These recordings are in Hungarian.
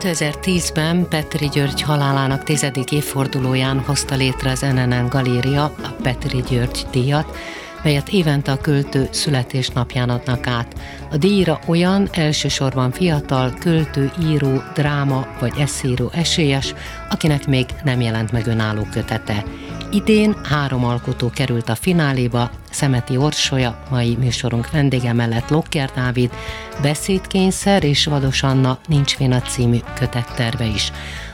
2010-ben Petri György halálának tizedik évfordulóján hozta létre az NNN Galéria a Petri György díjat, melyet évente a költő születésnapján adnak át. A díjra olyan elsősorban fiatal, költő, író, dráma vagy eszíró esélyes, akinek még nem jelent meg önálló kötete. Idén három alkotó került a fináléba, Szemeti Orsolya, mai műsorunk vendége mellett Lokker Dávid, Beszédkényszer és Vados Anna Nincs Véna című kötetterve is.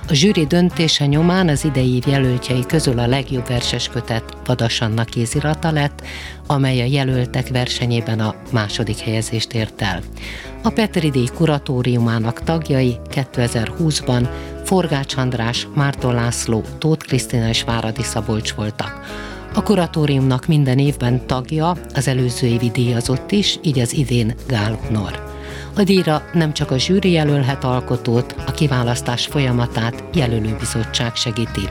A zsűri döntése nyomán az idei év jelöltjei közül a legjobb verses kötet Vadas Anna kézirata lett, amely a jelöltek versenyében a második helyezést ért el. A Petri díj kuratóriumának tagjai 2020-ban Forgács András, Márton László, Tóth Krisztina és Váradi Szabolcs voltak. A kuratóriumnak minden évben tagja, az előző évi díjazott is, így az idén Gál Hunor. A díjra nem csak a zsűri jelölhet alkotót, a kiválasztás folyamatát jelölőbizottság segíti.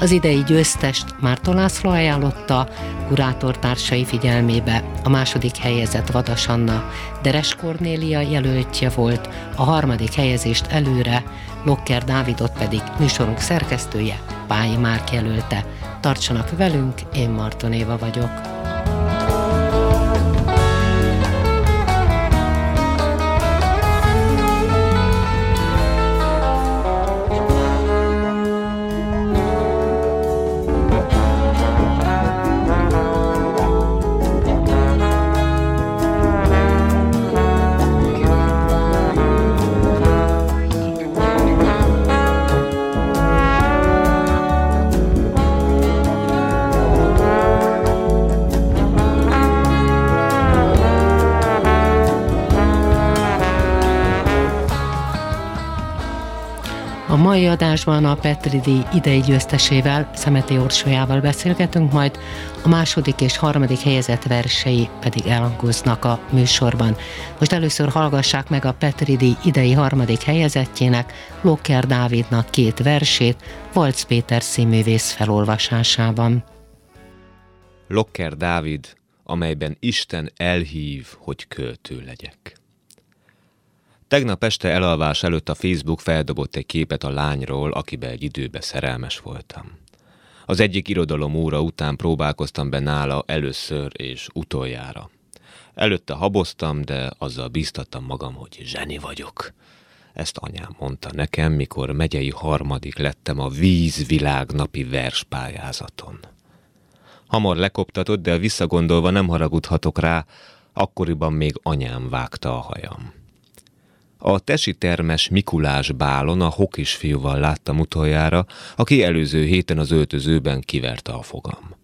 Az idei győztest Márton László ajánlotta kurátortársai figyelmébe, a második helyezett Vadas Anna, Deres Kornélia jelöltje volt, a harmadik helyezést előre, Lokker Dávidot pedig műsorunk szerkesztője, Pályi Márk jelölte. Tartsanak velünk, én Marton Éva vagyok. Adásban a Petridi idei győztesével, Szemeti Orsolyával beszélgetünk, majd a második és harmadik helyezett versei pedig elhangoznak a műsorban. Most először hallgassák meg a Petridi idei harmadik helyezettjének, Lokker Dávidnak két versét, Valc Péter színművész felolvasásában. Lokker Dávid, amelyben Isten elhív, hogy költő legyek. Tegnap este elalvás előtt a Facebook feldobott egy képet a lányról, akibe egy időbe szerelmes voltam. Az egyik irodalom óra után próbálkoztam be nála először és utoljára. Előtte haboztam, de azzal bíztattam magam, hogy zseni vagyok. Ezt anyám mondta nekem, mikor megyei harmadik lettem a vízvilág napi verspályázaton. Hamar lekoptatott, de visszagondolva nem haragudhatok rá, akkoriban még anyám vágta a hajam. A tesi termes Mikulás bálon a hokis fiúval láttam utoljára, aki előző héten az öltözőben kiverte a fogam.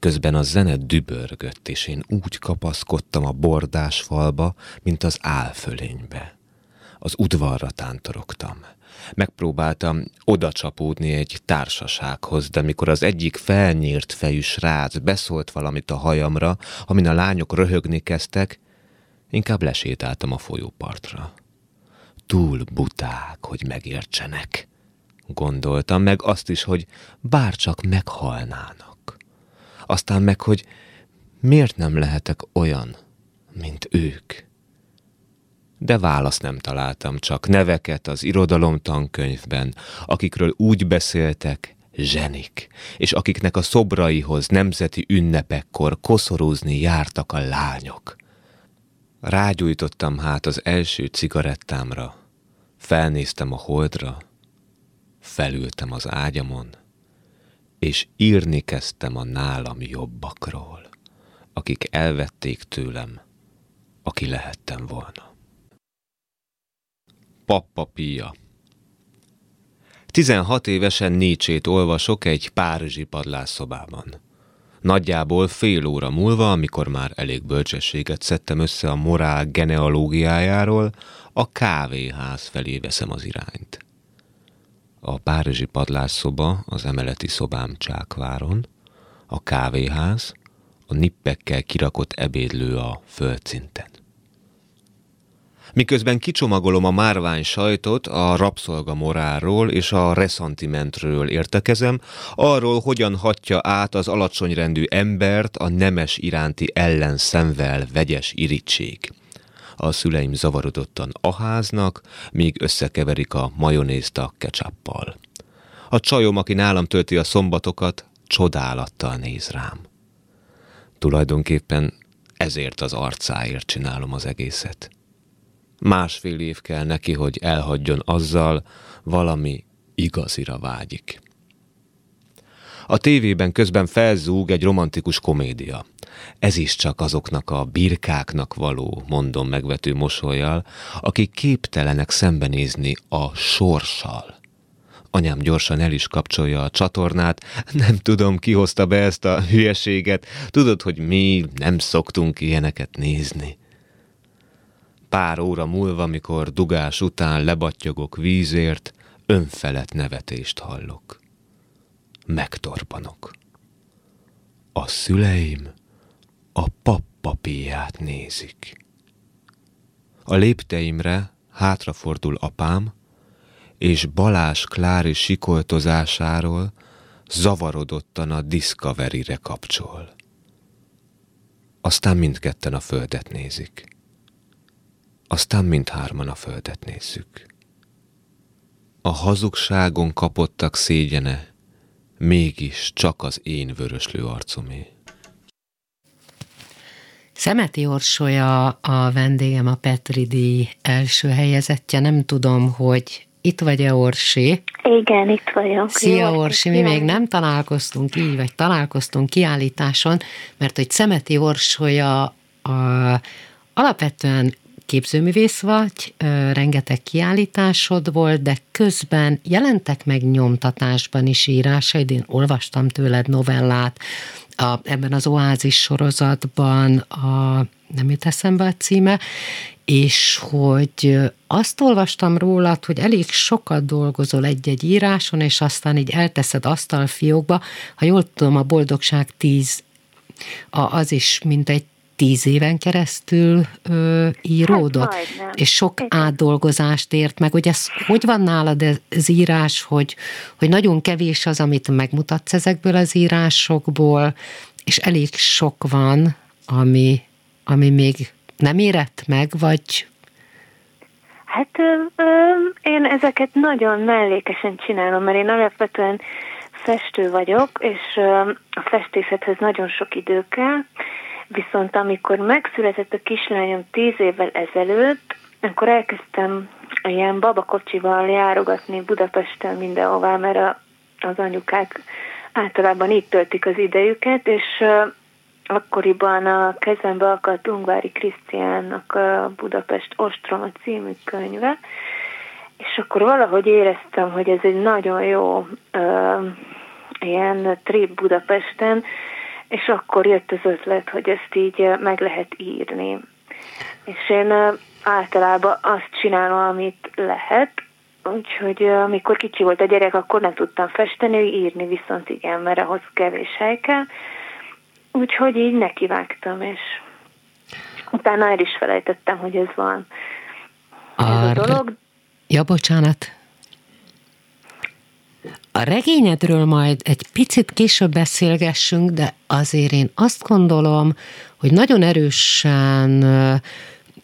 Közben a zene dübörgött, és én úgy kapaszkodtam a bordás falba, mint az álfölénybe. Az udvarra tántorogtam. Megpróbáltam oda csapódni egy társasághoz, de mikor az egyik felnyírt fejű srác beszólt valamit a hajamra, amin a lányok röhögni kezdtek, inkább lesétáltam a folyópartra túl buták, hogy megértsenek. Gondoltam meg azt is, hogy bárcsak meghalnának. Aztán meg, hogy miért nem lehetek olyan, mint ők. De választ nem találtam, csak neveket az irodalomtankönyvben, akikről úgy beszéltek, zsenik, és akiknek a szobraihoz nemzeti ünnepekkor koszorúzni jártak a lányok. Rágyújtottam hát az első cigarettámra, Felnéztem a holdra, felültem az ágyamon, és írni kezdtem a nálam jobbakról, akik elvették tőlem, aki lehettem volna. Pappa Pia 16 évesen Nietzsét olvasok egy párizsi padlásszobában. Nagyjából fél óra múlva, amikor már elég bölcsességet szedtem össze a morál genealógiájáról, a kávéház felé veszem az irányt. A párizsi padlásszoba, az emeleti szobám Csákváron, a kávéház, a nippekkel kirakott ebédlő a földszinten. Miközben kicsomagolom a márvány sajtot, a rabszolga morálról és a reszantimentről értekezem, arról, hogyan hatja át az alacsonyrendű embert a nemes iránti ellenszemvel vegyes irítség. A szüleim zavarodottan aháznak, míg összekeverik a majonézt a ketchuppal. A csajom, aki nálam tölti a szombatokat, csodálattal néz rám. Tulajdonképpen ezért az arcáért csinálom az egészet. Másfél év kell neki, hogy elhagyjon azzal, valami igazira vágyik. A tévében közben felzúg egy romantikus komédia. Ez is csak azoknak a birkáknak való, mondom megvető mosolyjal, akik képtelenek szembenézni a sorssal. Anyám gyorsan el is kapcsolja a csatornát, nem tudom, ki hozta be ezt a hülyeséget, tudod, hogy mi nem szoktunk ilyeneket nézni. Pár óra múlva, mikor dugás után lebattyogok vízért, önfelett nevetést hallok. Megtorpanok. A szüleim a pappapéját nézik. A lépteimre hátrafordul apám, és Balás Klári sikoltozásáról zavarodottan a Discovery-re kapcsol. Aztán mindketten a földet nézik aztán mindhárman a földet nézzük. A hazugságon kapottak szégyene, mégis csak az én vöröslő arcomé. Szemeti Orsolya a vendégem, a Petri díj első helyezettje. Nem tudom, hogy itt vagy-e Orsi? Igen, itt vagyok. Szia Jó, Orsi, mi még nem találkoztunk így, vagy találkoztunk kiállításon, mert hogy Szemeti Orsolya a, alapvetően képzőművész vagy, rengeteg kiállításod volt, de közben jelentek meg nyomtatásban is írásaid, én olvastam tőled novellát, a, ebben az Oázis sorozatban, a, nem jut eszembe a címe, és hogy azt olvastam rólad, hogy elég sokat dolgozol egy-egy íráson, és aztán így elteszed asztalfiókba, ha jól tudom, a Boldogság tíz az is mint egy tíz éven keresztül ö, íródott, hát, és sok Igen. átdolgozást ért meg, hogy ez hogy van nálad az írás, hogy, hogy nagyon kevés az, amit megmutatsz ezekből az írásokból, és elég sok van, ami, ami még nem érett meg, vagy? Hát ö, ö, én ezeket nagyon mellékesen csinálom, mert én alapvetően festő vagyok, és ö, a festészethez nagyon sok idő kell, Viszont amikor megszületett a kislányom tíz évvel ezelőtt, akkor elkezdtem ilyen babakocsival járogatni Budapesten mindenhová, mert a, az anyukák általában itt töltik az idejüket, és uh, akkoriban a kezembe akadt Ungvári Krisztiánnak a Budapest Ostroma című könyve, és akkor valahogy éreztem, hogy ez egy nagyon jó uh, ilyen trip Budapesten, és akkor jött az ötlet, hogy ezt így meg lehet írni. És én általában azt csinálom, amit lehet, úgyhogy amikor kicsi volt a gyerek, akkor nem tudtam festeni, írni viszont igen, mert ahhoz kevés hely kell. Úgyhogy így nekivágtam, és utána el is felejtettem, hogy ez van. Ez a dolog. Ja, bocsánat. A regényedről majd egy picit később beszélgessünk, de azért én azt gondolom, hogy nagyon erősen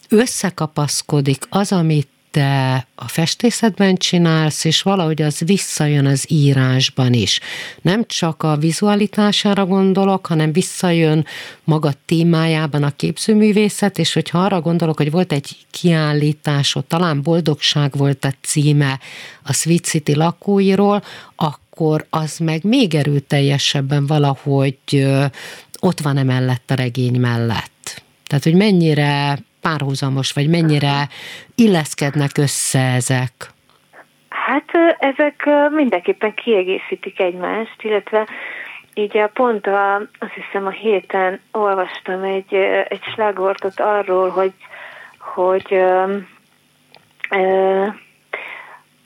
összekapaszkodik az, amit te a festészetben csinálsz, és valahogy az visszajön az írásban is. Nem csak a vizualitására gondolok, hanem visszajön maga témájában a képzőművészet, és hogyha arra gondolok, hogy volt egy kiállításod, talán Boldogság volt a címe a Sweet City lakóiról, akkor az meg még erőteljesebben valahogy ott van emellett a regény mellett. Tehát, hogy mennyire párhuzamos, vagy mennyire illeszkednek össze ezek? Hát ezek mindenképpen kiegészítik egymást, illetve így a pont a, azt hiszem a héten olvastam egy, egy slágortot arról, hogy, hogy,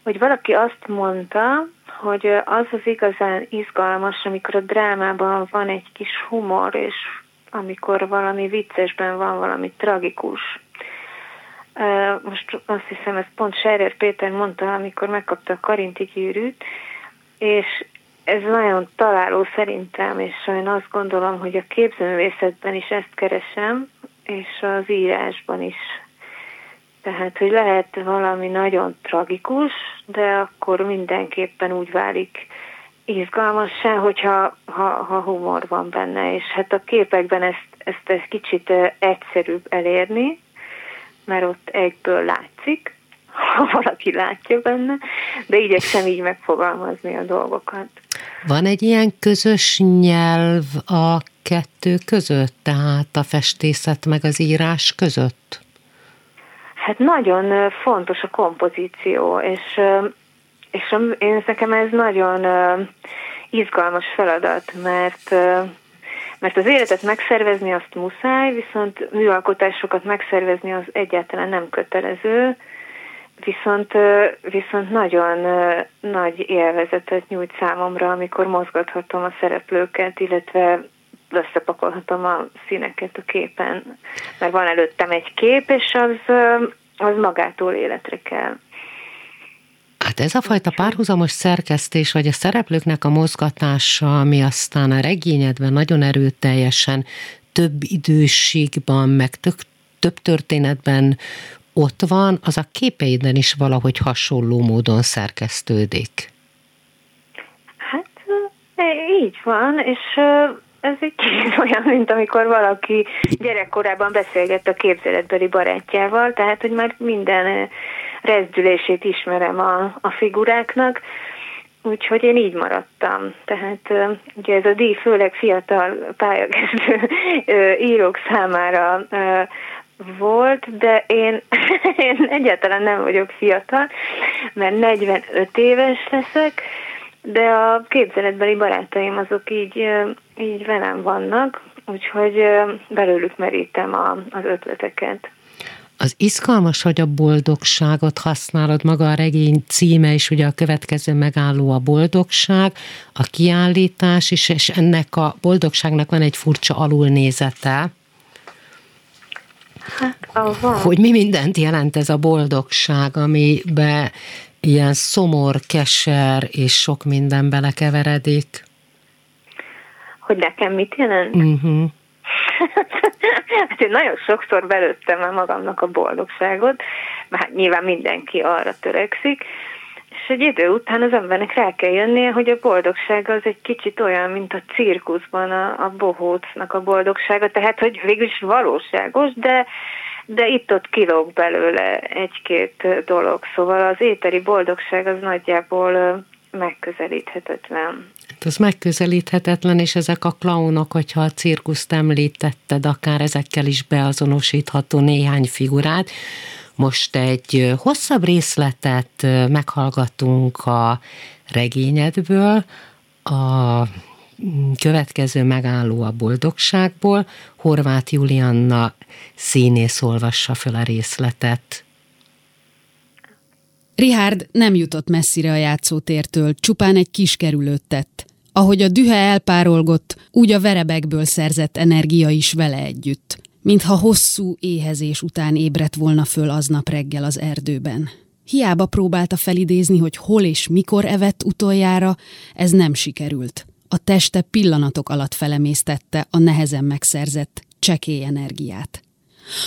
hogy valaki azt mondta, hogy az az igazán izgalmas, amikor a drámában van egy kis humor, és amikor valami viccesben van valami tragikus. Most azt hiszem, ezt pont Scherer Péter mondta, amikor megkapta a Karinti gyűrűt, és ez nagyon találó szerintem, és én azt gondolom, hogy a képzőművészetben is ezt keresem, és az írásban is. Tehát, hogy lehet valami nagyon tragikus, de akkor mindenképpen úgy válik izgalmassá, hogyha ha, ha humor van benne, és hát a képekben ezt, ezt, ezt kicsit egyszerűbb elérni, mert ott egyből látszik, ha valaki látja benne, de igyekszem így megfogalmazni a dolgokat. Van egy ilyen közös nyelv a kettő között, tehát a festészet meg az írás között? Hát nagyon fontos a kompozíció, és, és én nekem ez nagyon izgalmas feladat, mert mert az életet megszervezni azt muszáj, viszont műalkotásokat megszervezni az egyáltalán nem kötelező, viszont, viszont nagyon nagy élvezetet nyújt számomra, amikor mozgathatom a szereplőket, illetve összepakolhatom a színeket a képen, mert van előttem egy kép, és az, az magától életre kell. Hát ez a fajta párhuzamos szerkesztés, vagy a szereplőknek a mozgatása, ami aztán a regényedben nagyon erőteljesen több időségben, meg több, több történetben ott van, az a képeiden is valahogy hasonló módon szerkesztődik. Hát így van, és ez egy kicsit olyan, mint amikor valaki gyerekkorában beszélgett a képzeletbeli barátjával, tehát, hogy már minden rezdülését ismerem a, a figuráknak, úgyhogy én így maradtam. Tehát ugye ez a díj főleg fiatal pályakezdő írók számára volt, de én, én egyáltalán nem vagyok fiatal, mert 45 éves leszek, de a képzeletbeli barátaim azok így, így velem vannak, úgyhogy belőlük merítem a, az ötleteket. Az izgalmas, hogy a boldogságot használod, maga a regény címe is, ugye a következő megálló a boldogság, a kiállítás is, és ennek a boldogságnak van egy furcsa alulnézete. Hát, Hogy mi mindent jelent ez a boldogság, amibe ilyen szomor, keser és sok minden belekeveredik. Hogy nekem mit jelent? Uh-huh. hát én nagyon sokszor belőttem el magamnak a boldogságot, mert hát nyilván mindenki arra törekszik, és egy idő után az embernek rá kell jönnie, hogy a boldogság az egy kicsit olyan, mint a cirkuszban a, a bohócnak a boldogsága, tehát hogy végülis valóságos, de de itt-ott kilóg belőle egy-két dolog, szóval az éteri boldogság az nagyjából megközelíthetetlen. Hát az megközelíthetetlen, és ezek a klaunok, hogyha a cirkuszt említetted, akár ezekkel is beazonosítható néhány figurát. Most egy hosszabb részletet meghallgatunk a regényedből, a következő megálló a boldogságból, Horváth Julianna színész olvassa fel a részletet. Richard nem jutott messzire a játszótértől, csupán egy kis kerülőt tett. Ahogy a dühe elpárolgott, úgy a verebekből szerzett energia is vele együtt. Mintha hosszú éhezés után ébredt volna föl aznap reggel az erdőben. Hiába próbálta felidézni, hogy hol és mikor evett utoljára, ez nem sikerült. A teste pillanatok alatt felemésztette a nehezen megszerzett, csekély energiát.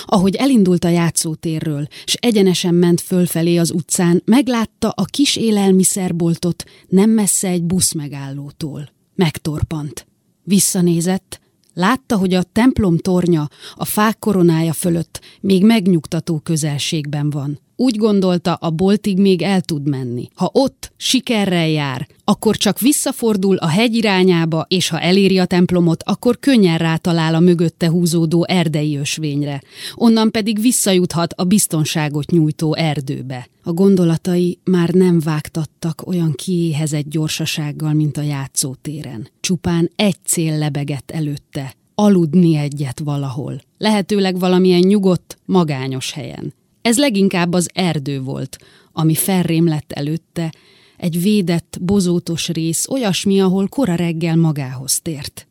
Ahogy elindult a játszótérről, s egyenesen ment fölfelé az utcán, meglátta a kis élelmiszerboltot nem messze egy busz megállótól. Megtorpant. Visszanézett, látta, hogy a templom tornya a fák koronája fölött még megnyugtató közelségben van. Úgy gondolta, a boltig még el tud menni. Ha ott sikerrel jár, akkor csak visszafordul a hegy irányába, és ha eléri a templomot, akkor könnyen rátalál a mögötte húzódó erdei ösvényre. Onnan pedig visszajuthat a biztonságot nyújtó erdőbe. A gondolatai már nem vágtattak olyan kiéhezett gyorsasággal, mint a játszótéren. Csupán egy cél lebegett előtte, aludni egyet valahol. Lehetőleg valamilyen nyugodt, magányos helyen. Ez leginkább az erdő volt, ami felrém lett előtte, egy védett, bozótos rész, olyasmi, ahol kora reggel magához tért.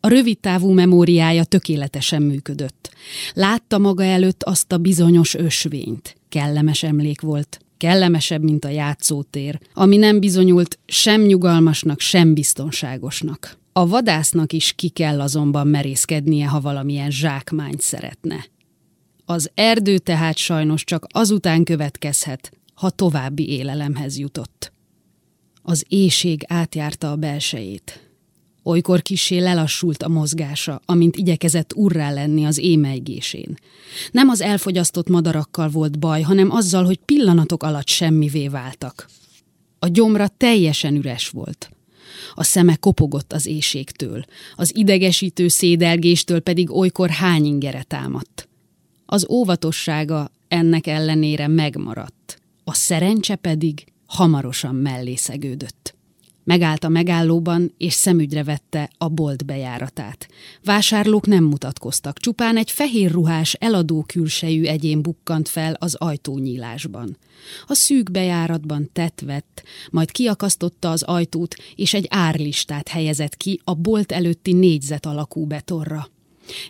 A rövid távú memóriája tökéletesen működött. Látta maga előtt azt a bizonyos ösvényt. Kellemes emlék volt, kellemesebb, mint a játszótér, ami nem bizonyult sem nyugalmasnak, sem biztonságosnak. A vadásznak is ki kell azonban merészkednie, ha valamilyen zsákmányt szeretne. Az erdő tehát sajnos csak azután következhet, ha további élelemhez jutott. Az éjség átjárta a belsejét. Olykor kisé lelassult a mozgása, amint igyekezett urrá lenni az émeigésén. Nem az elfogyasztott madarakkal volt baj, hanem azzal, hogy pillanatok alatt semmivé váltak. A gyomra teljesen üres volt. A szeme kopogott az éjségtől, az idegesítő szédelgéstől pedig olykor hányingere támadt. Az óvatossága ennek ellenére megmaradt, a szerencse pedig hamarosan mellé szegődött. Megállt a megállóban, és szemügyre vette a bolt bejáratát. Vásárlók nem mutatkoztak, csupán egy fehér ruhás, eladó külsejű egyén bukkant fel az ajtónyílásban. A szűk bejáratban tett vett, majd kiakasztotta az ajtót, és egy árlistát helyezett ki a bolt előtti négyzet alakú betorra.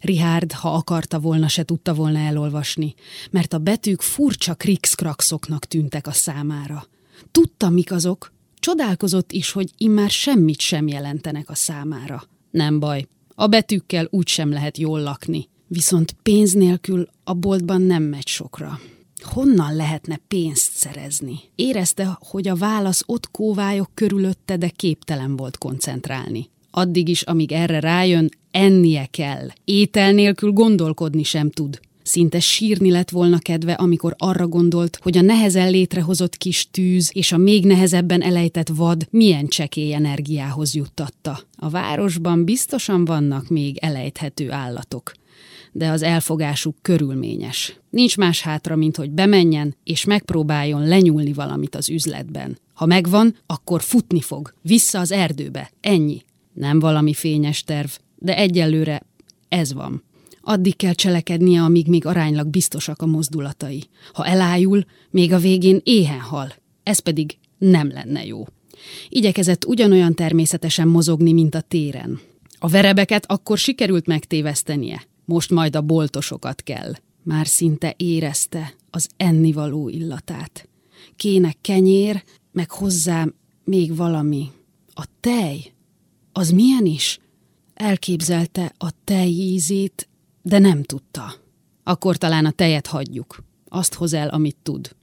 Richard, ha akarta volna, se tudta volna elolvasni, mert a betűk furcsa krikszkrakszoknak tűntek a számára. Tudta, mik azok, csodálkozott is, hogy immár semmit sem jelentenek a számára. Nem baj, a betűkkel úgy sem lehet jól lakni. Viszont pénz nélkül a boltban nem megy sokra. Honnan lehetne pénzt szerezni? Érezte, hogy a válasz ott kóvályok körülötte, de képtelen volt koncentrálni. Addig is, amíg erre rájön, ennie kell. Étel nélkül gondolkodni sem tud. Szinte sírni lett volna kedve, amikor arra gondolt, hogy a nehezen létrehozott kis tűz és a még nehezebben elejtett vad milyen csekély energiához juttatta. A városban biztosan vannak még elejthető állatok de az elfogásuk körülményes. Nincs más hátra, mint hogy bemenjen, és megpróbáljon lenyúlni valamit az üzletben. Ha megvan, akkor futni fog, vissza az erdőbe. Ennyi. Nem valami fényes terv, de egyelőre ez van. Addig kell cselekednie, amíg még aránylag biztosak a mozdulatai. Ha elájul, még a végén éhen hal. Ez pedig nem lenne jó. Igyekezett ugyanolyan természetesen mozogni, mint a téren. A verebeket akkor sikerült megtévesztenie. Most majd a boltosokat kell. Már szinte érezte az ennivaló illatát. Kéne kenyér, meg hozzá még valami. A tej? Az milyen is? Elképzelte a tej ízét, de nem tudta. Akkor talán a tejet hagyjuk. Azt hoz el, amit tud.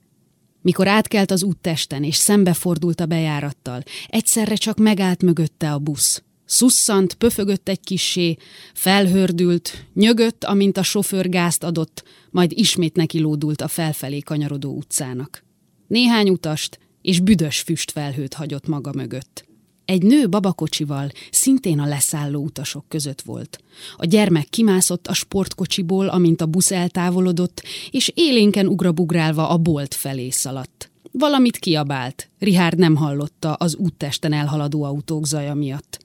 Mikor átkelt az úttesten, és szembefordult a bejárattal, egyszerre csak megállt mögötte a busz. Szusszant, pöfögött egy kissé, felhördült, nyögött, amint a sofőr gázt adott, majd ismét neki lódult a felfelé kanyarodó utcának. Néhány utast és büdös füstfelhőt hagyott maga mögött. Egy nő babakocsival szintén a leszálló utasok között volt. A gyermek kimászott a sportkocsiból, amint a busz eltávolodott, és élénken ugrabugrálva a bolt felé szaladt. Valamit kiabált. Rihárd nem hallotta az úttesten elhaladó autók zaja miatt.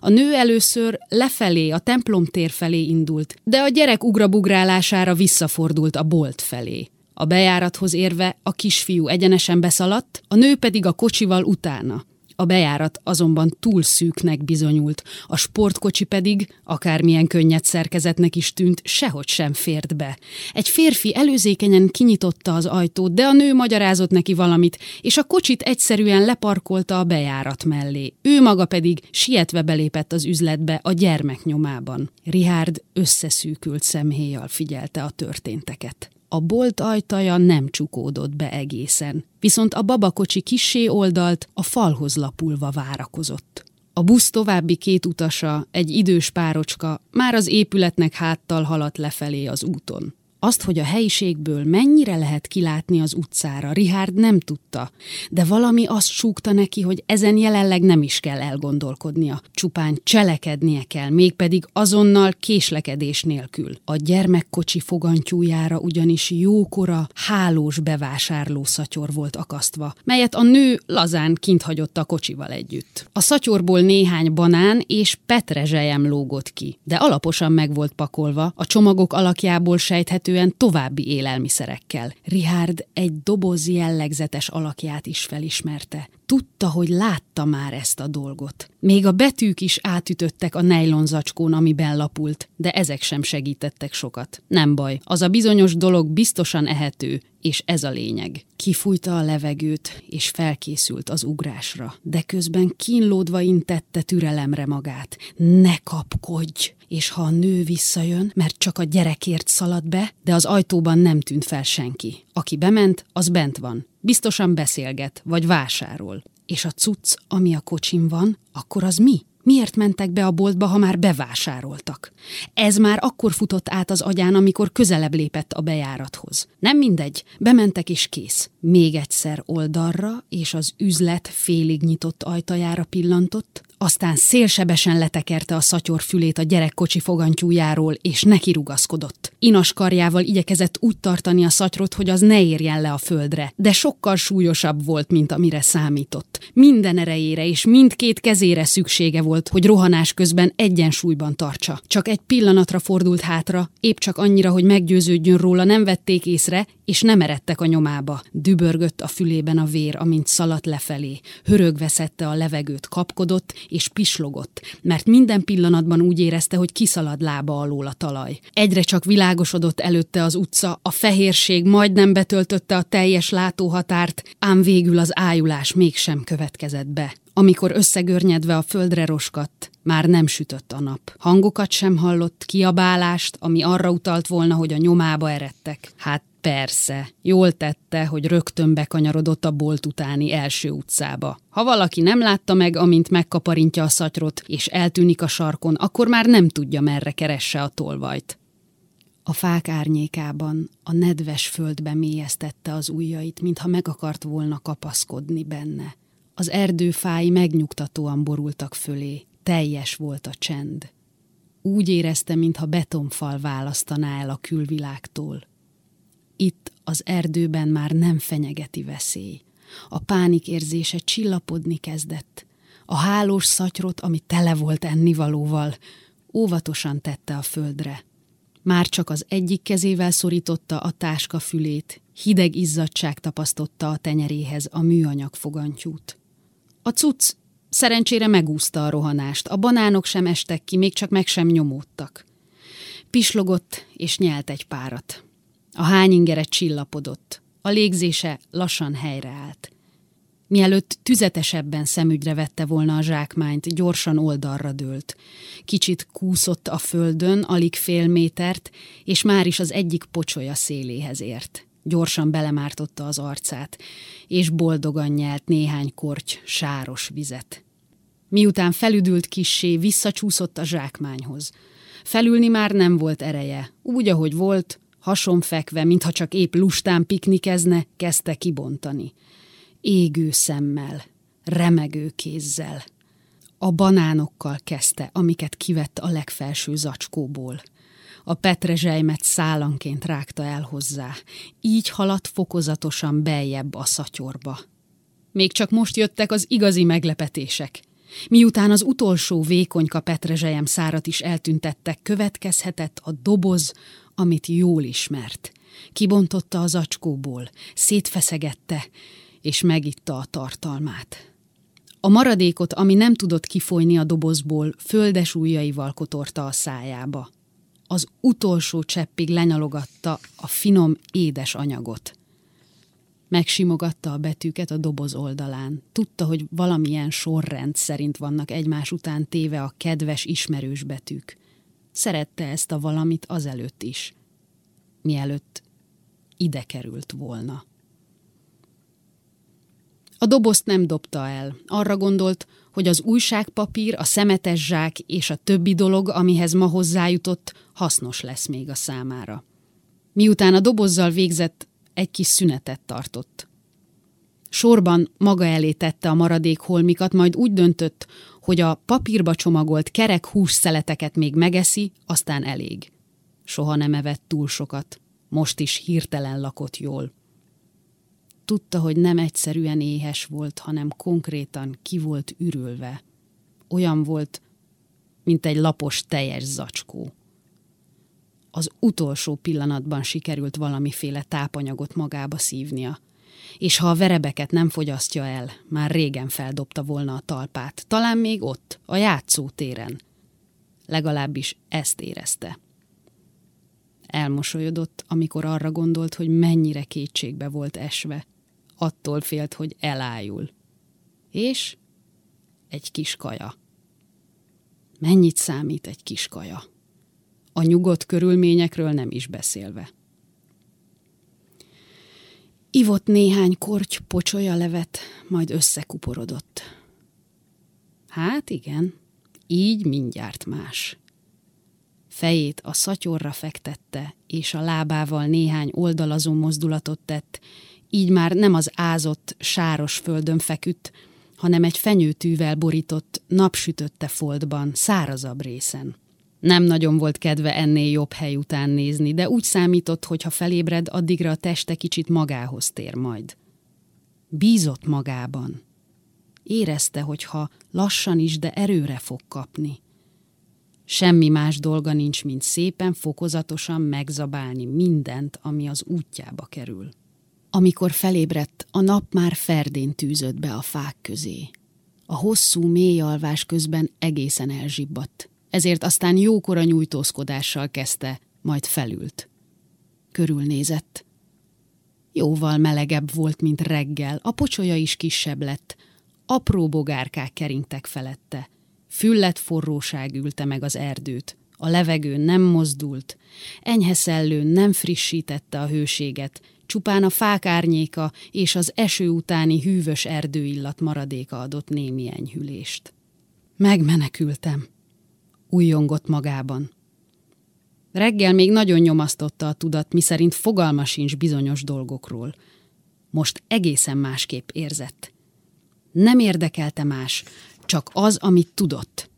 A nő először lefelé, a templom tér felé indult, de a gyerek ugrabugrálására visszafordult a bolt felé. A bejárathoz érve a kisfiú egyenesen beszaladt, a nő pedig a kocsival utána. A bejárat azonban túl szűknek bizonyult, a sportkocsi pedig, akármilyen könnyed szerkezetnek is tűnt, sehogy sem fért be. Egy férfi előzékenyen kinyitotta az ajtót, de a nő magyarázott neki valamit, és a kocsit egyszerűen leparkolta a bejárat mellé. Ő maga pedig sietve belépett az üzletbe a gyermek nyomában. Richard összeszűkült szemhéjjal figyelte a történteket. A bolt ajtaja nem csukódott be egészen, viszont a babakocsi kissé oldalt a falhoz lapulva várakozott. A busz további két utasa, egy idős párocska, már az épületnek háttal haladt lefelé az úton. Azt, hogy a helyiségből mennyire lehet kilátni az utcára, Richard nem tudta, de valami azt súgta neki, hogy ezen jelenleg nem is kell elgondolkodnia, csupán cselekednie kell, mégpedig azonnal késlekedés nélkül. A gyermekkocsi fogantyújára ugyanis jókora, hálós bevásárló szatyor volt akasztva, melyet a nő lazán kint hagyott a kocsival együtt. A szatyorból néhány banán és petrezselyem lógott ki, de alaposan meg volt pakolva, a csomagok alakjából sejthetően további élelmiszerekkel. Richard egy doboz jellegzetes alakját is felismerte. Tudta, hogy látta már ezt a dolgot. Még a betűk is átütöttek a nejlon zacskón, amiben lapult, de ezek sem segítettek sokat. Nem baj, az a bizonyos dolog biztosan ehető, és ez a lényeg. Kifújta a levegőt, és felkészült az ugrásra, de közben kínlódva intette türelemre magát. Ne kapkodj! És ha a nő visszajön, mert csak a gyerekért szalad be, de az ajtóban nem tűnt fel senki. Aki bement, az bent van. Biztosan beszélget, vagy vásárol. És a cucc, ami a kocsim van, akkor az mi? Miért mentek be a boltba, ha már bevásároltak? Ez már akkor futott át az agyán, amikor közelebb lépett a bejárathoz. Nem mindegy, bementek és kész. Még egyszer oldalra, és az üzlet félig nyitott ajtajára pillantott, aztán szélsebesen letekerte a szatyor fülét a gyerekkocsi fogantyújáról, és neki rugaszkodott. Inas karjával igyekezett úgy tartani a szatyrot, hogy az ne érjen le a földre, de sokkal súlyosabb volt, mint amire számított. Minden erejére és mindkét kezére szüksége volt, hogy rohanás közben egyensúlyban tartsa. Csak egy pillanatra fordult hátra, épp csak annyira, hogy meggyőződjön róla, nem vették észre, és nem eredtek a nyomába. Dübörgött a fülében a vér, amint szaladt lefelé. Hörögve szedte a levegőt, kapkodott, és pislogott, mert minden pillanatban úgy érezte, hogy kiszalad lába alól a talaj. Egyre csak világosodott előtte az utca, a fehérség majdnem betöltötte a teljes látóhatárt, ám végül az ájulás mégsem következett be. Amikor összegörnyedve a földre roskadt, már nem sütött a nap. Hangokat sem hallott, kiabálást, ami arra utalt volna, hogy a nyomába eredtek. Hát Persze, jól tette, hogy rögtön bekanyarodott a bolt utáni első utcába. Ha valaki nem látta meg, amint megkaparintja a szatyrot, és eltűnik a sarkon, akkor már nem tudja, merre keresse a tolvajt. A fák árnyékában a nedves földbe mélyeztette az ujjait, mintha meg akart volna kapaszkodni benne. Az erdőfái megnyugtatóan borultak fölé, teljes volt a csend. Úgy érezte, mintha betonfal választaná el a külvilágtól. Itt az erdőben már nem fenyegeti veszély. A pánik érzése csillapodni kezdett. A hálós szatyrot, ami tele volt ennivalóval, óvatosan tette a földre. Már csak az egyik kezével szorította a táska fülét, hideg izzadság tapasztotta a tenyeréhez a műanyag fogantyút. A cucc szerencsére megúszta a rohanást, a banánok sem estek ki, még csak meg sem nyomódtak. Pislogott és nyelt egy párat. A hányingere csillapodott. A légzése lassan helyreállt. Mielőtt tüzetesebben szemügyre vette volna a zsákmányt, gyorsan oldalra dőlt. Kicsit kúszott a földön, alig fél métert, és már is az egyik pocsolya széléhez ért. Gyorsan belemártotta az arcát, és boldogan nyelt néhány korty sáros vizet. Miután felüdült kissé, visszacsúszott a zsákmányhoz. Felülni már nem volt ereje. Úgy, ahogy volt, hasonfekve, mintha csak épp lustán piknikezne, kezdte kibontani. Égő szemmel, remegő kézzel. A banánokkal kezdte, amiket kivett a legfelső zacskóból. A petrezselymet szálanként rágta el hozzá, így haladt fokozatosan beljebb a szatyorba. Még csak most jöttek az igazi meglepetések. Miután az utolsó vékonyka petrezselyem szárat is eltüntettek, következhetett a doboz, amit jól ismert. Kibontotta az acskóból, szétfeszegette, és megitta a tartalmát. A maradékot, ami nem tudott kifolyni a dobozból, földes ujjaival kotorta a szájába. Az utolsó cseppig lenyalogatta a finom, édes anyagot. Megsimogatta a betűket a doboz oldalán. Tudta, hogy valamilyen sorrend szerint vannak egymás után téve a kedves, ismerős betűk. Szerette ezt a valamit azelőtt is, mielőtt ide került volna. A dobozt nem dobta el. Arra gondolt, hogy az újságpapír, a szemetes zsák és a többi dolog, amihez ma hozzájutott, hasznos lesz még a számára. Miután a dobozzal végzett, egy kis szünetet tartott. Sorban maga elé tette a maradék holmikat, majd úgy döntött, hogy a papírba csomagolt kerek hússzeleteket még megeszi, aztán elég. Soha nem evett túl sokat, most is hirtelen lakott jól. Tudta, hogy nem egyszerűen éhes volt, hanem konkrétan ki volt ürülve. Olyan volt, mint egy lapos teljes zacskó. Az utolsó pillanatban sikerült valamiféle tápanyagot magába szívnia – és ha a verebeket nem fogyasztja el, már régen feldobta volna a talpát, talán még ott, a játszótéren. Legalábbis ezt érezte. Elmosolyodott, amikor arra gondolt, hogy mennyire kétségbe volt esve. Attól félt, hogy elájul. És egy kis kaja. Mennyit számít egy kis kaja? A nyugodt körülményekről nem is beszélve. Ivott néhány korty pocsolya levet, majd összekuporodott. Hát igen, így mindjárt más. Fejét a szatyorra fektette, és a lábával néhány oldalazó mozdulatot tett, így már nem az ázott, sáros földön feküdt, hanem egy fenyőtűvel borított, napsütötte foltban, szárazabb részen. Nem nagyon volt kedve ennél jobb hely után nézni, de úgy számított, hogy ha felébred, addigra a teste kicsit magához tér majd. Bízott magában. Érezte, hogy ha lassan is, de erőre fog kapni. Semmi más dolga nincs, mint szépen, fokozatosan megzabálni mindent, ami az útjába kerül. Amikor felébredt, a nap már ferdén tűzött be a fák közé. A hosszú, mély alvás közben egészen elzsibbadt ezért aztán jókora nyújtózkodással kezdte, majd felült. Körülnézett. Jóval melegebb volt, mint reggel, a pocsolya is kisebb lett, apró bogárkák keringtek felette. Füllet forróság ülte meg az erdőt, a levegő nem mozdult, enyhe szellő nem frissítette a hőséget, csupán a fák árnyéka és az eső utáni hűvös erdőillat maradéka adott némi enyhülést. Megmenekültem, újjongott magában. Reggel még nagyon nyomasztotta a tudat, miszerint fogalma sincs bizonyos dolgokról. Most egészen másképp érzett. Nem érdekelte más, csak az, amit tudott.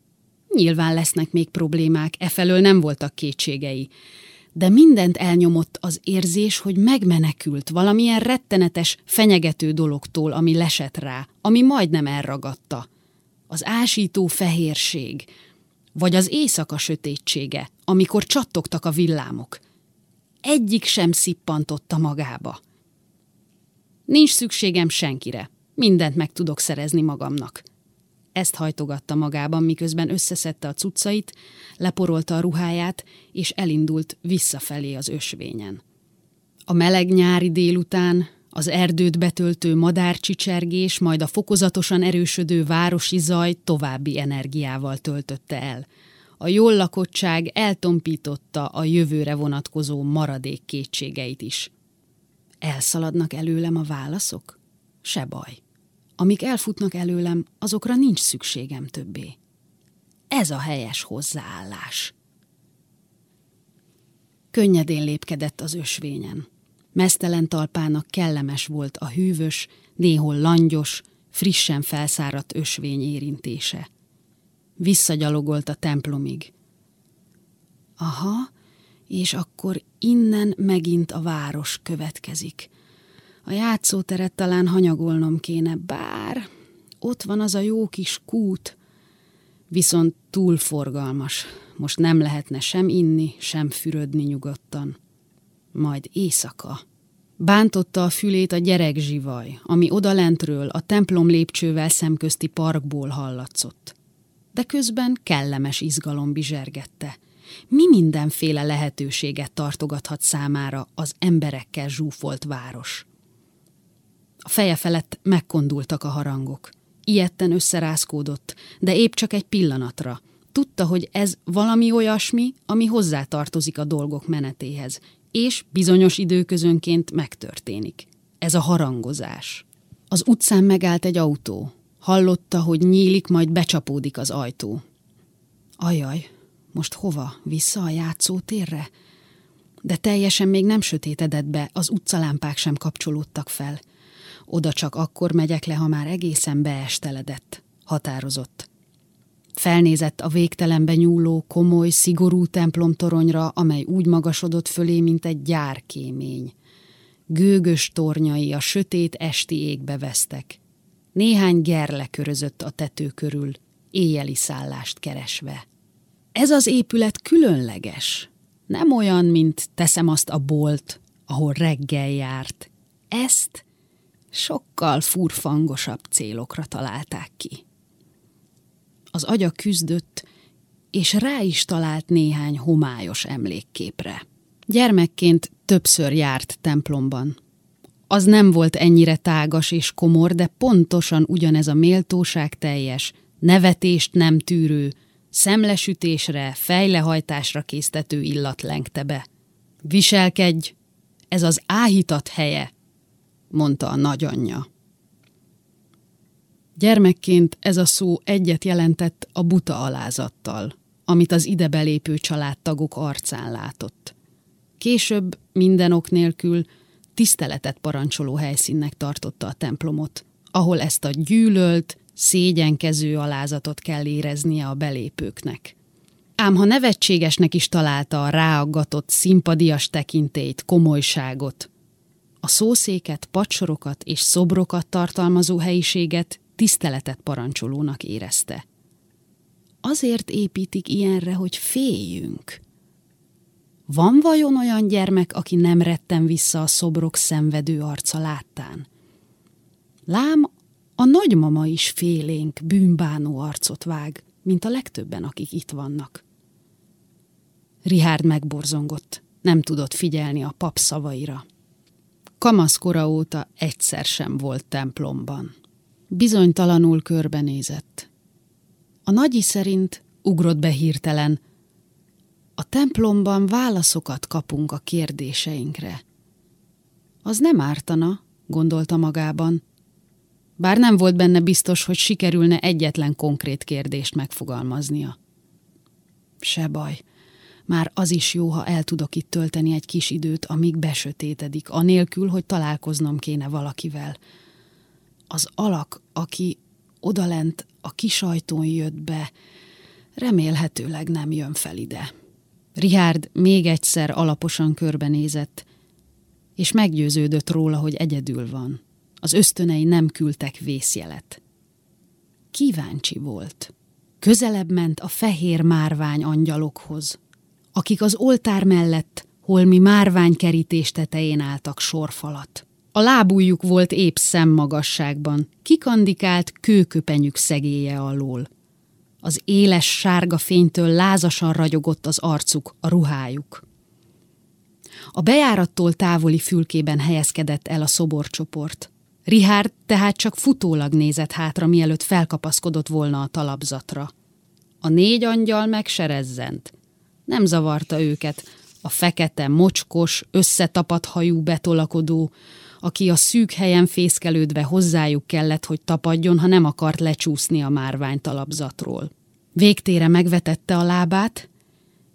Nyilván lesznek még problémák, efelől nem voltak kétségei, de mindent elnyomott az érzés, hogy megmenekült valamilyen rettenetes, fenyegető dologtól, ami lesett rá, ami majdnem elragadta. Az ásító fehérség, vagy az éjszaka sötétsége, amikor csattogtak a villámok. Egyik sem szippantotta magába. Nincs szükségem senkire, mindent meg tudok szerezni magamnak. Ezt hajtogatta magában, miközben összeszedte a cuccait, leporolta a ruháját, és elindult visszafelé az ösvényen. A meleg nyári délután az erdőt betöltő madárcsicsergés, majd a fokozatosan erősödő városi zaj további energiával töltötte el. A jól lakottság eltompította a jövőre vonatkozó maradék kétségeit is. Elszaladnak előlem a válaszok? Se baj. Amik elfutnak előlem, azokra nincs szükségem többé. Ez a helyes hozzáállás. Könnyedén lépkedett az ösvényen. Mesztelen talpának kellemes volt a hűvös, néhol langyos, frissen felszáradt ösvény érintése. Visszagyalogolt a templomig. Aha, és akkor innen megint a város következik. A játszóteret talán hanyagolnom kéne, bár ott van az a jó kis kút, viszont túl forgalmas. Most nem lehetne sem inni, sem fürödni nyugodtan majd éjszaka. Bántotta a fülét a gyerek zsivaj, ami odalentről a templom lépcsővel szemközti parkból hallatszott. De közben kellemes izgalom bizsergette. Mi mindenféle lehetőséget tartogathat számára az emberekkel zsúfolt város? A feje felett megkondultak a harangok. Ilyetten összerázkódott, de épp csak egy pillanatra. Tudta, hogy ez valami olyasmi, ami hozzátartozik a dolgok menetéhez, és bizonyos időközönként megtörténik. Ez a harangozás. Az utcán megállt egy autó. Hallotta, hogy nyílik, majd becsapódik az ajtó. Ajaj, most hova? Vissza a játszótérre? de teljesen még nem sötétedett be, az utcalámpák sem kapcsolódtak fel. Oda csak akkor megyek le, ha már egészen beesteledett, határozott. Felnézett a végtelenbe nyúló, komoly, szigorú templomtoronyra, amely úgy magasodott fölé, mint egy gyárkémény. Gőgös tornyai a sötét esti égbe vesztek. Néhány gerle körözött a tető körül, éjjeli szállást keresve. Ez az épület különleges. Nem olyan, mint teszem azt a bolt, ahol reggel járt. Ezt sokkal furfangosabb célokra találták ki. Az agya küzdött, és rá is talált néhány homályos emlékképre. Gyermekként többször járt templomban. Az nem volt ennyire tágas és komor, de pontosan ugyanez a méltóság teljes, nevetést nem tűrő, szemlesütésre, fejlehajtásra késztető illat lengte be. Viselkedj, ez az áhítat helye, mondta a nagyanyja. Gyermekként ez a szó egyet jelentett a buta alázattal, amit az ide belépő családtagok arcán látott. Később minden ok nélkül tiszteletet parancsoló helyszínnek tartotta a templomot, ahol ezt a gyűlölt, szégyenkező alázatot kell éreznie a belépőknek. Ám ha nevetségesnek is találta a ráaggatott, szimpadias tekintélyt, komolyságot, a szószéket, pacsorokat és szobrokat tartalmazó helyiséget tiszteletet parancsolónak érezte. Azért építik ilyenre, hogy féljünk. Van vajon olyan gyermek, aki nem retten vissza a szobrok szenvedő arca láttán? Lám, a nagymama is félénk, bűnbánó arcot vág, mint a legtöbben, akik itt vannak. Rihárd megborzongott, nem tudott figyelni a pap szavaira. Kamaszkora óta egyszer sem volt templomban. Bizonytalanul körbenézett. A nagyi szerint ugrott be hirtelen. A templomban válaszokat kapunk a kérdéseinkre. Az nem ártana, gondolta magában, bár nem volt benne biztos, hogy sikerülne egyetlen konkrét kérdést megfogalmaznia. Se baj, már az is jó, ha el tudok itt tölteni egy kis időt, amíg besötétedik, anélkül, hogy találkoznom kéne valakivel. Az alak, aki odalent a kisajtón jött be, remélhetőleg nem jön fel ide. Richard még egyszer alaposan körbenézett, és meggyőződött róla, hogy egyedül van. Az ösztönei nem küldtek vészjelet. Kíváncsi volt. Közelebb ment a fehér márvány angyalokhoz, akik az oltár mellett holmi márványkerítés tetején álltak sorfalat. A lábújuk volt épp szemmagasságban, kikandikált kőköpenyük szegélye alól. Az éles sárga fénytől lázasan ragyogott az arcuk, a ruhájuk. A bejárattól távoli fülkében helyezkedett el a szoborcsoport. Richard tehát csak futólag nézett hátra, mielőtt felkapaszkodott volna a talapzatra. A négy angyal megserezzent. Nem zavarta őket, a fekete, mocskos, összetapadt hajú betolakodó, aki a szűk helyen fészkelődve hozzájuk kellett, hogy tapadjon, ha nem akart lecsúszni a márvány talapzatról. Végtére megvetette a lábát,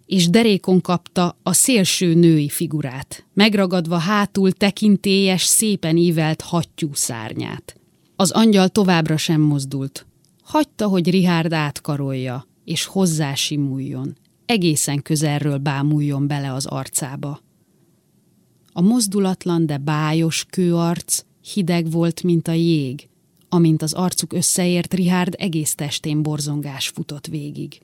és derékon kapta a szélső női figurát, megragadva hátul tekintélyes, szépen ívelt hattyú szárnyát. Az angyal továbbra sem mozdult. Hagyta, hogy Rihárd átkarolja, és hozzásimuljon, egészen közelről bámuljon bele az arcába. A mozdulatlan, de bájos kőarc hideg volt, mint a jég, amint az arcuk összeért, Rihárd egész testén borzongás futott végig.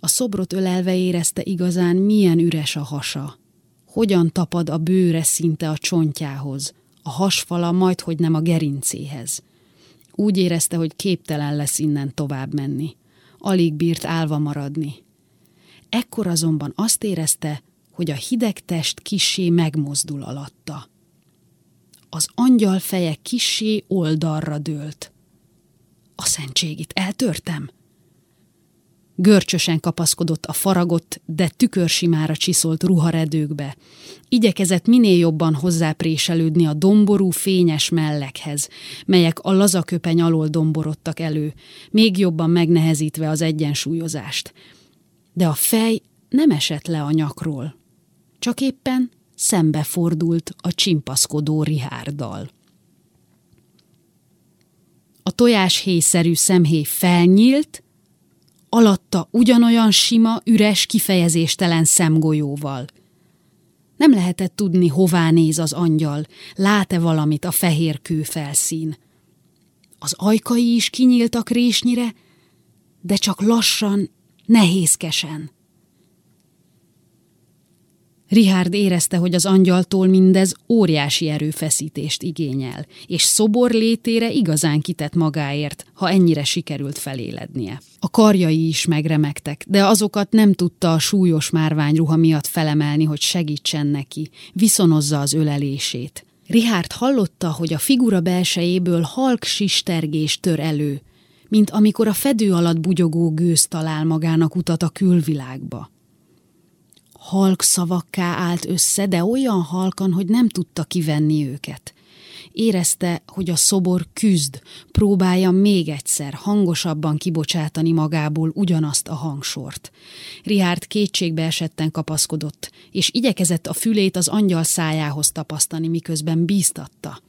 A szobrot ölelve érezte igazán, milyen üres a hasa. Hogyan tapad a bőre szinte a csontjához, a hasfala majd, hogy nem a gerincéhez. Úgy érezte, hogy képtelen lesz innen tovább menni. Alig bírt álva maradni. Ekkor azonban azt érezte, hogy a hideg test kissé megmozdul alatta. Az angyal feje kissé oldalra dőlt. A szentségit eltörtem? Görcsösen kapaszkodott a faragott, de tükörsimára csiszolt ruharedőkbe. Igyekezett minél jobban hozzápréselődni a domború, fényes mellekhez, melyek a lazaköpeny alól domborodtak elő, még jobban megnehezítve az egyensúlyozást. De a fej nem esett le a nyakról, csak éppen szembefordult a csimpaszkodó Rihárddal. A tojáshéjszerű szemhéj felnyílt, alatta ugyanolyan sima, üres, kifejezéstelen szemgolyóval. Nem lehetett tudni, hová néz az angyal, lát-e valamit a fehér kő. Az ajkai is kinyíltak résnyire, de csak lassan, nehézkesen. Richard érezte, hogy az angyaltól mindez óriási erőfeszítést igényel, és szobor létére igazán kitett magáért, ha ennyire sikerült felélednie. A karjai is megremegtek, de azokat nem tudta a súlyos márványruha miatt felemelni, hogy segítsen neki, viszonozza az ölelését. Richard hallotta, hogy a figura belsejéből halk sistergés tör elő, mint amikor a fedő alatt bugyogó gőz talál magának utat a külvilágba halk szavakká állt össze, de olyan halkan, hogy nem tudta kivenni őket. Érezte, hogy a szobor küzd, próbálja még egyszer hangosabban kibocsátani magából ugyanazt a hangsort. Rihárd kétségbe esetten kapaszkodott, és igyekezett a fülét az angyal szájához tapasztani, miközben bíztatta.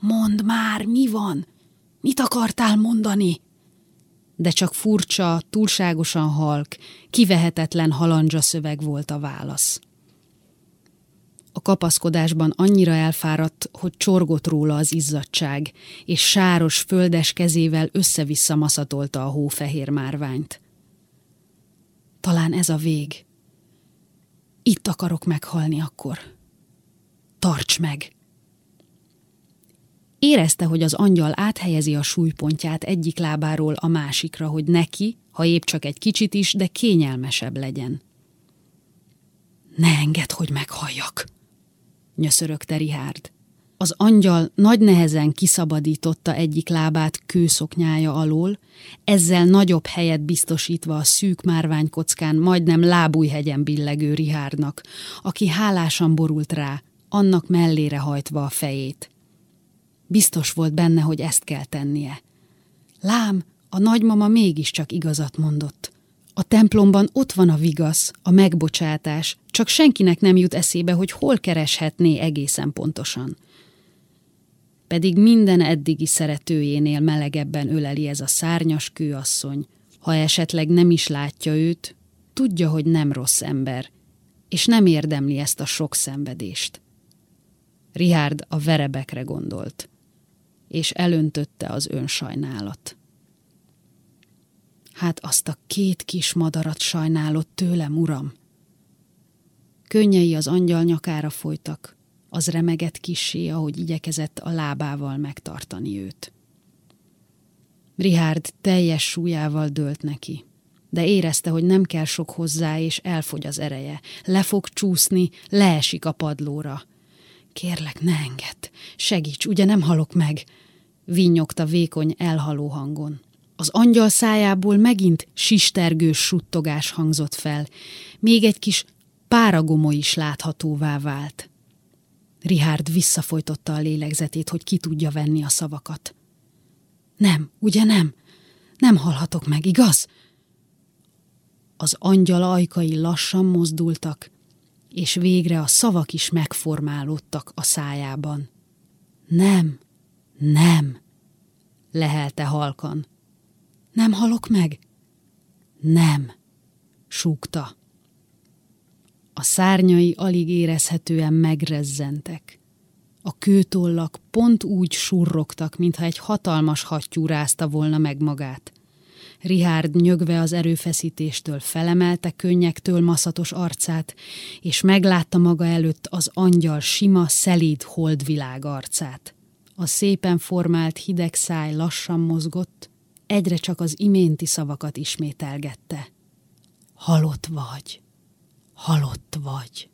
Mondd már, mi van? Mit akartál mondani? De csak furcsa, túlságosan halk, kivehetetlen halandzsa szöveg volt a válasz. A kapaszkodásban annyira elfáradt, hogy csorgott róla az izzadság, és sáros, földes kezével össze-vissza maszatolta a hófehér márványt. Talán ez a vég. Itt akarok meghalni akkor. Tarts meg! Érezte, hogy az angyal áthelyezi a súlypontját egyik lábáról a másikra, hogy neki, ha épp csak egy kicsit is, de kényelmesebb legyen. Ne engedd, hogy meghalljak, nyöszörögte Rihárd. Az angyal nagy nehezen kiszabadította egyik lábát kőszoknyája alól, ezzel nagyobb helyet biztosítva a szűk márványkockán majdnem lábújhegyen billegő Rihárdnak, aki hálásan borult rá, annak mellére hajtva a fejét. Biztos volt benne, hogy ezt kell tennie. Lám, a nagymama mégiscsak igazat mondott. A templomban ott van a vigasz, a megbocsátás, csak senkinek nem jut eszébe, hogy hol kereshetné egészen pontosan. Pedig minden eddigi szeretőjénél melegebben öleli ez a szárnyas kőasszony. Ha esetleg nem is látja őt, tudja, hogy nem rossz ember, és nem érdemli ezt a sok szenvedést. Richard a verebekre gondolt és elöntötte az önsajnálat. Hát azt a két kis madarat sajnálott tőlem, uram. Könnyei az angyal nyakára folytak, az remegett kisé, ahogy igyekezett a lábával megtartani őt. Richard teljes súlyával dőlt neki, de érezte, hogy nem kell sok hozzá, és elfogy az ereje. Le fog csúszni, leesik a padlóra. Kérlek, ne engedd, segíts, ugye nem halok meg, vinnyogta vékony elhaló hangon. Az angyal szájából megint sistergős suttogás hangzott fel, még egy kis páragomo is láthatóvá vált. Richard visszafojtotta a lélegzetét, hogy ki tudja venni a szavakat. Nem, ugye nem? Nem hallhatok meg, igaz? Az angyal ajkai lassan mozdultak, és végre a szavak is megformálódtak a szájában. Nem, nem, lehelte halkan. Nem halok meg? Nem, súgta. A szárnyai alig érezhetően megrezzentek. A kőtollak pont úgy surrogtak, mintha egy hatalmas hattyú rázta volna meg magát. Richard nyögve az erőfeszítéstől felemelte könnyektől maszatos arcát, és meglátta maga előtt az angyal sima, szelíd holdvilág arcát. A szépen formált hideg száj lassan mozgott, egyre csak az iménti szavakat ismételgette. Halott vagy, halott vagy.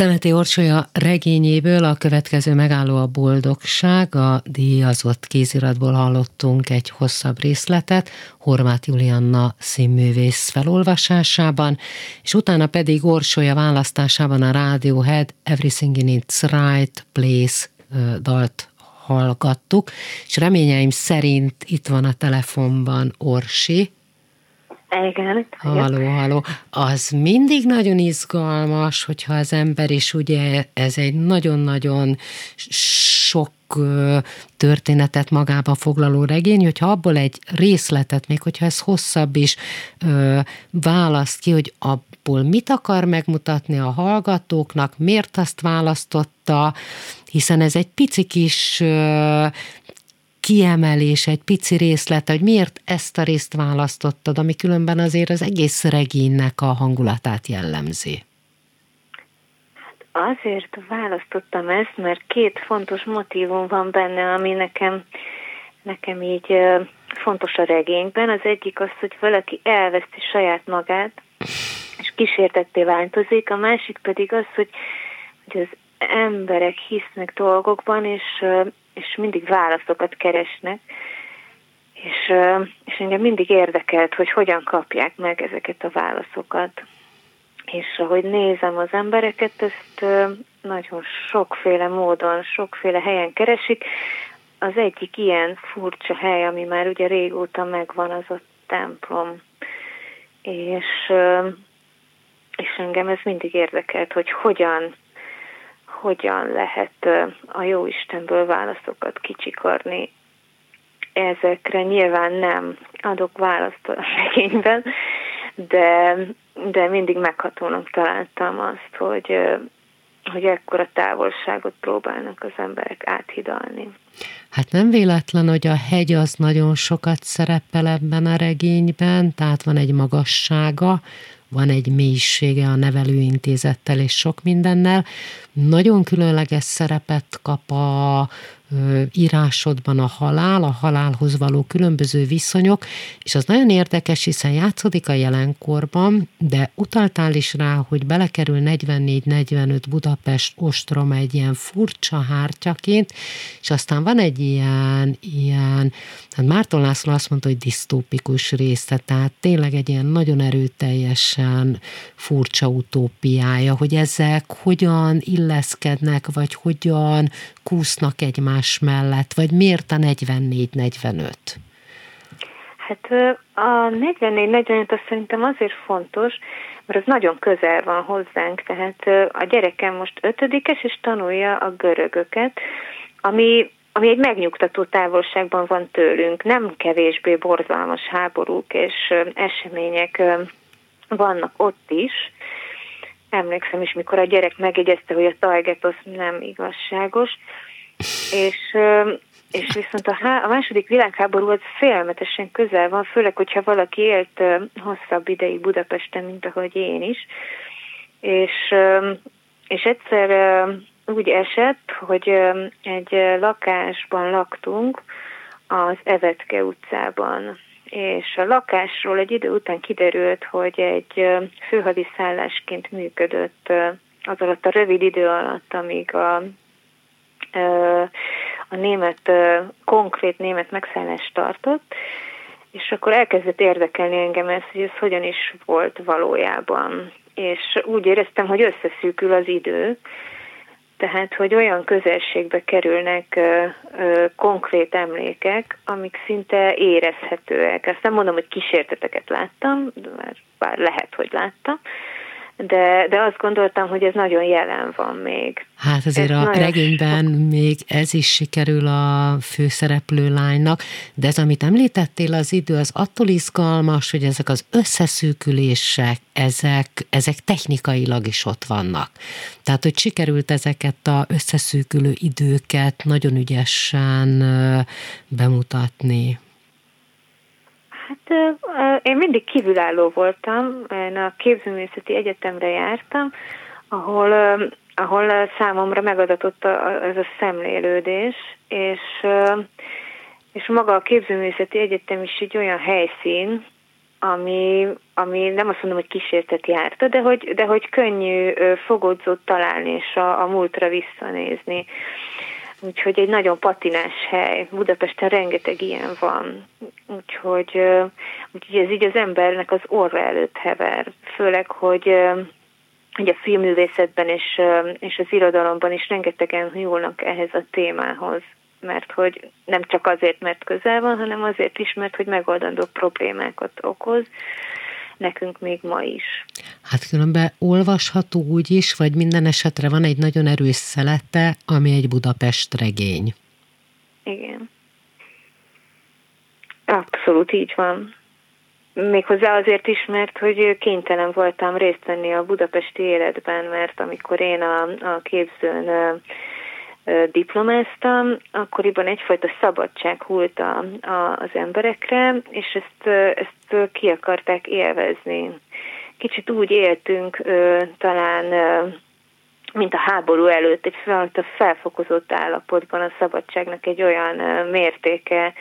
Szemeti Orsolya regényéből a következő megálló a boldogság, a díjazott kéziratból hallottunk egy hosszabb részletet, Horváth Julianna színművész felolvasásában, és utána pedig Orsolya választásában a Radiohead Everything in its Right Place dalt hallgattuk, és reményeim szerint itt van a telefonban Orsi, igen. Haló, haló. Az mindig nagyon izgalmas, hogyha az ember is ugye ez egy nagyon-nagyon sok történetet magába foglaló regény, hogyha abból egy részletet, még hogyha ez hosszabb is, választ ki, hogy abból mit akar megmutatni a hallgatóknak, miért azt választotta, hiszen ez egy pici kis kiemelés, egy pici részlet, hogy miért ezt a részt választottad, ami különben azért az egész regénynek a hangulatát jellemzi. Azért választottam ezt, mert két fontos motivum van benne, ami nekem, nekem így fontos a regényben. Az egyik az, hogy valaki elveszti saját magát, és kísértetté változik, a másik pedig az, hogy, hogy az emberek hisznek dolgokban, és és mindig válaszokat keresnek, és, és engem mindig érdekelt, hogy hogyan kapják meg ezeket a válaszokat. És ahogy nézem az embereket, ezt nagyon sokféle módon, sokféle helyen keresik. Az egyik ilyen furcsa hely, ami már ugye régóta megvan, az a templom. És, és engem ez mindig érdekelt, hogy hogyan hogyan lehet a jó Istenből válaszokat kicsikarni. Ezekre nyilván nem adok választ a regényben, de, de mindig meghatónak találtam azt, hogy, hogy ekkora távolságot próbálnak az emberek áthidalni. Hát nem véletlen, hogy a hegy az nagyon sokat szerepel ebben a regényben, tehát van egy magassága, van egy mélysége a nevelőintézettel és sok mindennel. Nagyon különleges szerepet kap a írásodban a halál, a halálhoz való különböző viszonyok, és az nagyon érdekes, hiszen játszódik a jelenkorban, de utaltál is rá, hogy belekerül 44-45 Budapest ostrom egy ilyen furcsa hártyaként, és aztán van egy ilyen, ilyen hát Márton László azt mondta, hogy disztópikus része, tehát tényleg egy ilyen nagyon erőteljesen furcsa utópiája, hogy ezek hogyan illeszkednek, vagy hogyan kúsznak egymás mellett, vagy miért a 44-45? Hát a 44-45 az szerintem azért fontos, mert az nagyon közel van hozzánk, tehát a gyerekem most ötödikes, és tanulja a görögöket, ami, ami egy megnyugtató távolságban van tőlünk. Nem kevésbé borzalmas háborúk és események vannak ott is, emlékszem is, mikor a gyerek megjegyezte, hogy a tajget nem igazságos, és, és viszont a, há- a második világháború az félelmetesen közel van, főleg, hogyha valaki élt hosszabb ideig Budapesten, mint ahogy én is, és, és egyszer úgy esett, hogy egy lakásban laktunk az Evetke utcában, és a lakásról egy idő után kiderült, hogy egy főhadiszállásként működött az alatt a rövid idő alatt, amíg a, a német, konkrét német megszállás tartott, és akkor elkezdett érdekelni engem ez, hogy ez hogyan is volt valójában. És úgy éreztem, hogy összeszűkül az idő, tehát, hogy olyan közelségbe kerülnek ö, ö, konkrét emlékek, amik szinte érezhetőek. Ezt nem mondom, hogy kísérteteket láttam, mert bár lehet, hogy láttam, de, de azt gondoltam, hogy ez nagyon jelen van még. Hát azért ez a regényben sok... még ez is sikerül a főszereplő lánynak, de ez, amit említettél, az idő, az attól izgalmas, hogy ezek az összeszűkülések, ezek, ezek technikailag is ott vannak. Tehát, hogy sikerült ezeket a összeszűkülő időket nagyon ügyesen bemutatni. Hát én mindig kívülálló voltam, én a képzőművészeti egyetemre jártam, ahol, ahol számomra megadatott ez a szemlélődés, és, és maga a képzőművészeti egyetem is egy olyan helyszín, ami, ami nem azt mondom, hogy kísértet járta, de hogy, de hogy könnyű fogodzót találni és a, a múltra visszanézni. Úgyhogy egy nagyon patinás hely. Budapesten rengeteg ilyen van. Úgyhogy, úgyhogy ez így az embernek az orra előtt hever. Főleg, hogy ugye a filmművészetben és, és az irodalomban is rengetegen nyúlnak ehhez a témához mert hogy nem csak azért, mert közel van, hanem azért is, mert hogy megoldandó problémákat okoz, nekünk még ma is. Hát különben olvasható úgy is, vagy minden esetre van egy nagyon erős szelete, ami egy Budapest regény. Igen. Abszolút így van. Méghozzá azért is, mert hogy kénytelen voltam részt venni a budapesti életben, mert amikor én a, a képzőn diplomáztam, akkoriban egyfajta szabadság hult a, a, az emberekre, és ezt, ezt ki akarták élvezni. Kicsit úgy éltünk talán mint a háború előtt, egy felfokozott állapotban a szabadságnak egy olyan mértéke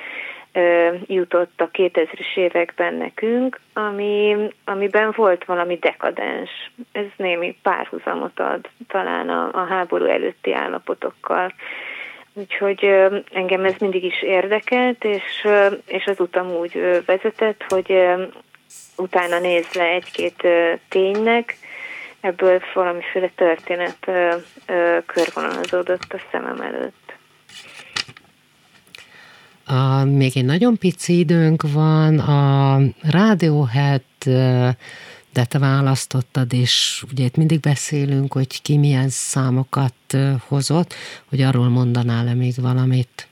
jutott a 2000-es években nekünk, ami, amiben volt valami dekadens. Ez némi párhuzamot ad talán a, a háború előtti állapotokkal. Úgyhogy engem ez mindig is érdekelt, és, és az utam úgy vezetett, hogy utána nézve egy-két ténynek, ebből valamiféle történet körvonalazódott a szemem előtt. A, még egy nagyon pici időnk van, a Radiohead de te választottad, és ugye itt mindig beszélünk, hogy ki milyen számokat hozott, hogy arról mondanál-e még valamit?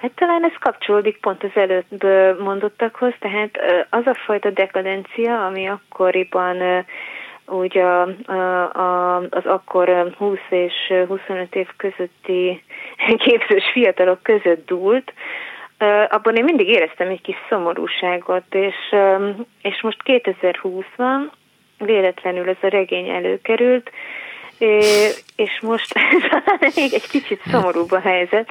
Hát talán ez kapcsolódik pont az előbb mondottakhoz, tehát az a fajta dekadencia, ami akkoriban úgy a, a, a, az akkor 20 és 25 év közötti képzős fiatalok között dúlt, abban én mindig éreztem egy kis szomorúságot, és, és most 2020 van, véletlenül ez a regény előkerült, és most még egy kicsit szomorúbb a helyzet,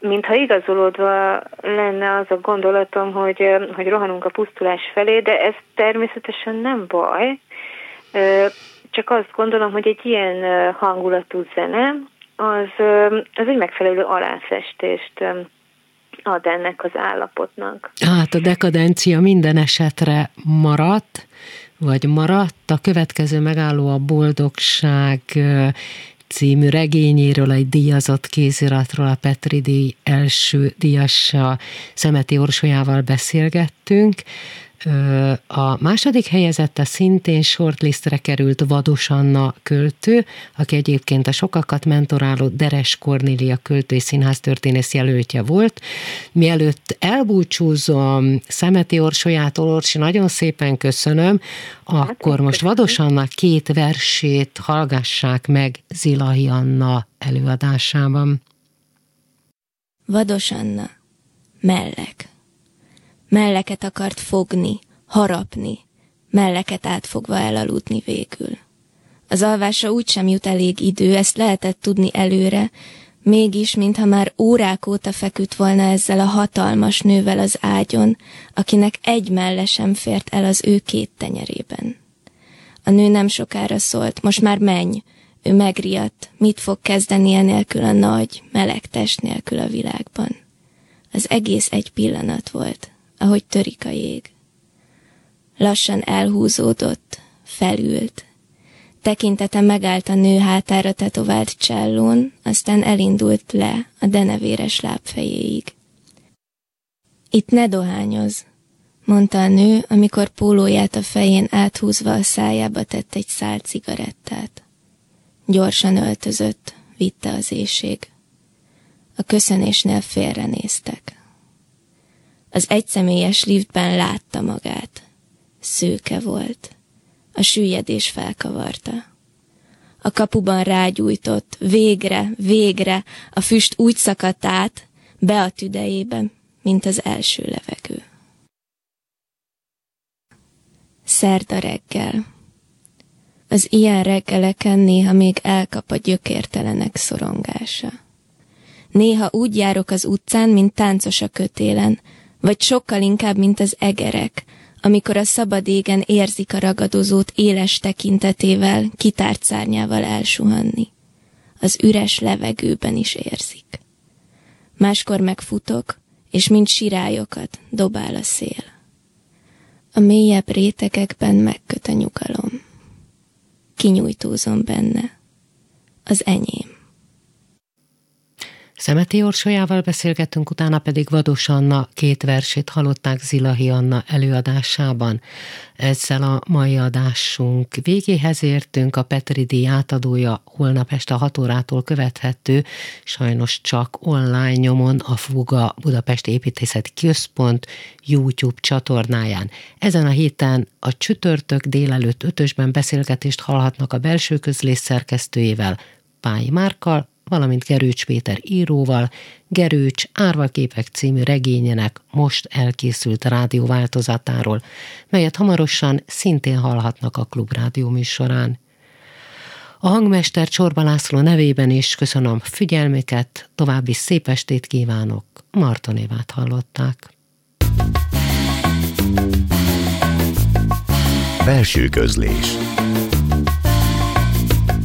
mintha igazolódva lenne az a gondolatom, hogy, hogy rohanunk a pusztulás felé, de ez természetesen nem baj, csak azt gondolom, hogy egy ilyen hangulatú zene, az, az egy megfelelő aláfestést ad ennek az állapotnak. Hát a dekadencia minden esetre maradt, vagy maradt. A következő megálló a boldogság című regényéről, egy díjazott kéziratról, a Petri díj első díjassa Szemeti Orsolyával beszélgettünk. A második helyezette szintén shortlistre került Vados Anna költő, aki egyébként a sokakat mentoráló Deres Kornélia költő és színháztörténész jelöltje volt. Mielőtt elbúcsúzom Szemeti Orsolyától, Orsi, nagyon szépen köszönöm, akkor hát, most Vados Anna két versét hallgassák meg Zilahi Anna előadásában. Vados Anna, mellek. Melleket akart fogni, harapni, melleket átfogva elaludni végül. Az alvásra úgysem jut elég idő, ezt lehetett tudni előre, mégis, mintha már órák óta feküdt volna ezzel a hatalmas nővel az ágyon, akinek egy melle sem fért el az ő két tenyerében. A nő nem sokára szólt, most már menj, ő megriadt, mit fog kezdeni enélkül a nagy, meleg test nélkül a világban. Az egész egy pillanat volt, ahogy törik a jég. Lassan elhúzódott, felült. Tekintete megállt a nő hátára tetovált csellón, aztán elindult le a denevéres lábfejéig. Itt ne dohányoz, mondta a nő, amikor pólóját a fején áthúzva a szájába tett egy szál cigarettát. Gyorsan öltözött, vitte az éjség. A köszönésnél félrenéztek. Az egyszemélyes liftben látta magát. Szőke volt. A süllyedés felkavarta. A kapuban rágyújtott, végre, végre, a füst úgy szakadt át, be a tüdejébe, mint az első levegő. Szerda reggel. Az ilyen reggeleken néha még elkap a gyökértelenek szorongása. Néha úgy járok az utcán, mint táncos a kötélen, Vagy sokkal inkább, mint az egerek, amikor a szabad égen érzik a ragadozót éles tekintetével, kitárt szárnyával elsuhanni. Az üres levegőben is érzik. Máskor megfutok, és mint sirályokat dobál a szél. A mélyebb rétegekben megköt a nyugalom. Kinyújtózom benne. Az enyém. Szemeti Orsolyával beszélgettünk, utána pedig Vados Anna két versét hallották Zilahi Anna előadásában. Ezzel a mai adásunk végéhez értünk, a Petri díj átadója holnap este 6 órától követhető, sajnos csak online nyomon a Fuga Budapest Építészeti Központ YouTube csatornáján. Ezen a héten a csütörtök délelőtt ötösben beszélgetést hallhatnak a belső közlés szerkesztőjével, Pályi Márkkal, valamint Gerőcs Péter íróval, Gerőcs Árvaképek című regényének most elkészült rádióváltozatáról, melyet hamarosan szintén hallhatnak a Klubrádió műsorán. A hangmester Csorba László nevében is köszönöm figyelmüket, további szép estét kívánok, Marta névát hallották. Belső közlés